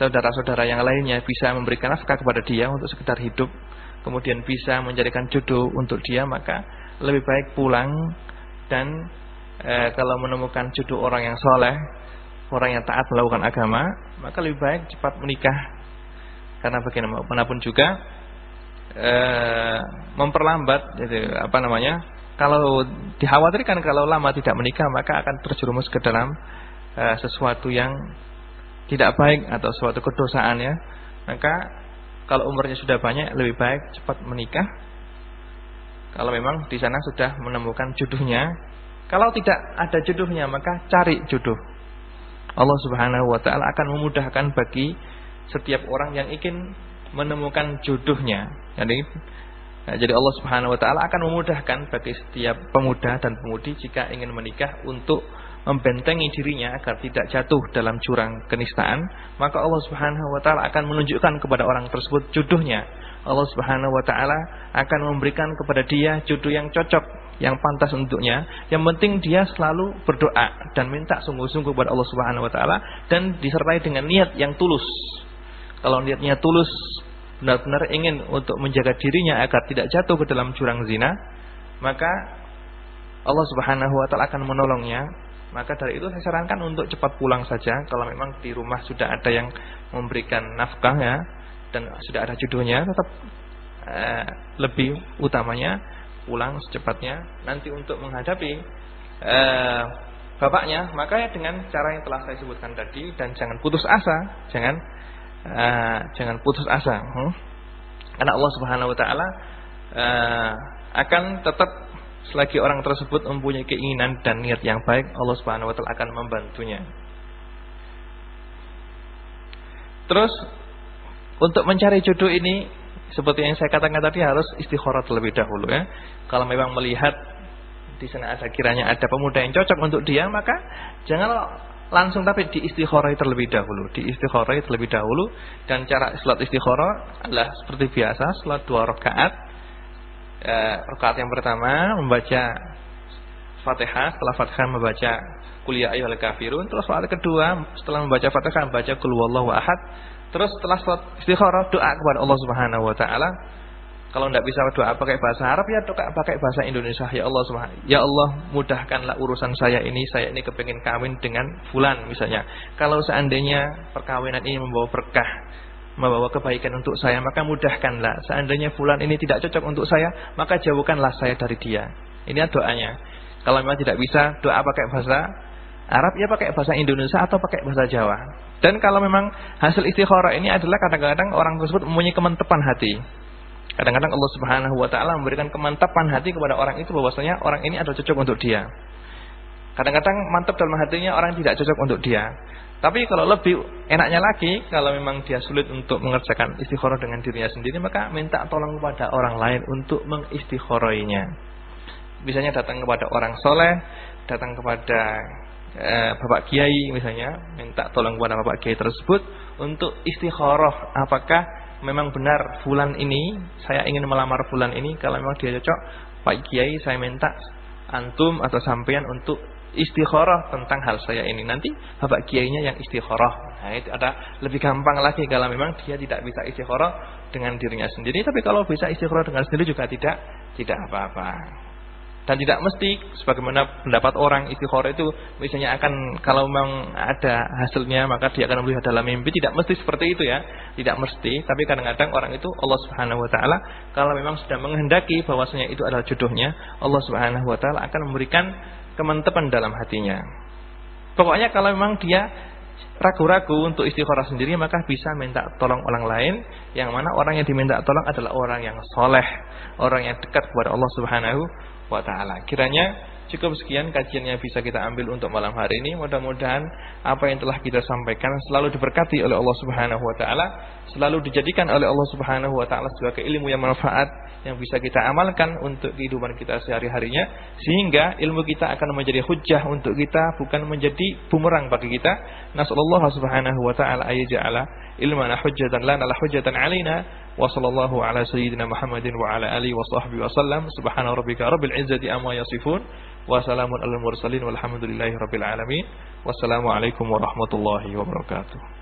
saudara-saudara yang lainnya bisa memberikan nafkah kepada dia untuk sekedar hidup kemudian bisa menjadikan jodoh untuk dia maka lebih baik pulang dan e, kalau menemukan jodoh orang yang soleh orang yang taat melakukan agama, maka lebih baik cepat menikah. Karena bagaimanapun juga e, memperlambat gitu, apa namanya? Kalau dikhawatirkan kalau lama tidak menikah maka akan terjerumus ke dalam e, sesuatu yang tidak baik atau suatu kedosaan ya. Maka kalau umurnya sudah banyak lebih baik cepat menikah. Kalau memang di sana sudah menemukan jodohnya, kalau tidak ada jodohnya maka cari jodoh Allah Subhanahu wa taala akan memudahkan bagi setiap orang yang ingin menemukan jodohnya. Jadi Nah, jadi Allah Subhanahu wa taala akan memudahkan bagi setiap pemuda dan pemudi jika ingin menikah untuk membentengi dirinya agar tidak jatuh dalam jurang kenistaan, maka Allah Subhanahu wa taala akan menunjukkan kepada orang tersebut jodohnya. Allah Subhanahu wa taala akan memberikan kepada dia jodoh yang cocok, yang pantas untuknya. Yang penting dia selalu berdoa dan minta sungguh-sungguh kepada Allah Subhanahu wa taala dan disertai dengan niat yang tulus. Kalau niatnya tulus, benar-benar ingin untuk menjaga dirinya agar tidak jatuh ke dalam jurang zina, maka Allah Subhanahu wa taala akan menolongnya. Maka dari itu saya sarankan untuk cepat pulang saja kalau memang di rumah sudah ada yang memberikan nafkah ya dan sudah ada jodohnya tetap eh, lebih utamanya pulang secepatnya nanti untuk menghadapi eh, bapaknya maka dengan cara yang telah saya sebutkan tadi dan jangan putus asa jangan uh, jangan putus asa. Hmm? Karena Allah Subhanahu wa taala uh, akan tetap selagi orang tersebut mempunyai keinginan dan niat yang baik, Allah Subhanahu wa taala akan membantunya. Terus untuk mencari jodoh ini seperti yang saya katakan tadi harus istikharah terlebih dahulu ya. Kalau memang melihat di sana ada kiranya ada pemuda yang cocok untuk dia, maka jangan langsung tapi di istikharah terlebih dahulu, di istikharah terlebih dahulu dan cara salat istikharah adalah seperti biasa salat dua rakaat. E, rakaat yang pertama membaca Fatihah, setelah Fatihah membaca kuliah ayyuhal kafirun, terus salat kedua setelah membaca Fatihah membaca qul huwallahu ahad, terus setelah salat istikharah doa kepada Allah Subhanahu wa taala kalau tidak bisa doa pakai bahasa Arab ya doa pakai bahasa Indonesia. Ya Allah Subhanahu. Ya Allah mudahkanlah urusan saya ini. Saya ini kepingin kawin dengan fulan misalnya. Kalau seandainya perkawinan ini membawa berkah, membawa kebaikan untuk saya, maka mudahkanlah. Seandainya fulan ini tidak cocok untuk saya, maka jauhkanlah saya dari dia. Ini doanya. Kalau memang tidak bisa doa pakai bahasa Arab ya pakai bahasa Indonesia atau pakai bahasa Jawa. Dan kalau memang hasil istikharah ini adalah kadang-kadang orang tersebut mempunyai kemantepan hati. Kadang-kadang Allah Subhanahu wa taala memberikan kemantapan hati kepada orang itu bahwasanya orang ini ada cocok untuk dia. Kadang-kadang mantap dalam hatinya orang tidak cocok untuk dia. Tapi kalau lebih enaknya lagi, kalau memang dia sulit untuk mengerjakan istikharah dengan dirinya sendiri, maka minta tolong kepada orang lain untuk mengistikharainya. Misalnya datang kepada orang soleh, datang kepada eh, bapak kiai misalnya, minta tolong kepada bapak kiai tersebut untuk istikharah. Apakah memang benar fulan ini saya ingin melamar fulan ini kalau memang dia cocok Pak Kiai saya minta antum atau sampean untuk istikharah tentang hal saya ini. Nanti Bapak Kiainya yang istikharah. Nah itu ada lebih gampang lagi kalau memang dia tidak bisa istikharah dengan dirinya sendiri. Tapi kalau bisa istikharah dengan sendiri juga tidak tidak apa-apa dan tidak mesti sebagaimana pendapat orang istikharah itu misalnya akan kalau memang ada hasilnya maka dia akan melihat dalam mimpi. Tidak mesti seperti itu ya. Tidak mesti tapi kadang-kadang orang itu Allah Subhanahu wa taala kalau memang sudah menghendaki bahwasanya itu adalah jodohnya Allah Subhanahu wa taala akan memberikan kemantapan dalam hatinya. Pokoknya kalau memang dia ragu-ragu untuk istikharah sendiri maka bisa minta tolong orang lain yang mana orang yang diminta tolong adalah orang yang soleh orang yang dekat kepada Allah Subhanahu wa taala. Kiranya cukup sekian kajian yang bisa kita ambil untuk malam hari ini. Mudah-mudahan apa yang telah kita sampaikan selalu diberkati oleh Allah Subhanahu wa taala, selalu dijadikan oleh Allah Subhanahu wa taala sebagai ilmu yang manfaat yang bisa kita amalkan untuk kehidupan kita sehari-harinya sehingga ilmu kita akan menjadi hujah untuk kita bukan menjadi bumerang bagi kita. Nasallallahu subhanahu wa taala ayyaja'ala ilmana hujjatan lana la hujjatan alaina Wassalamu'alaikum ala sayyidina Muhammadin wa ala alihi wa sahbihi wasallam subhana rabbika rabbil izzati amma yasifun. Alal mursalin. Walhamdulillahi rabbil alamin. Wassalamu alaikum warahmatullahi wabarakatuh.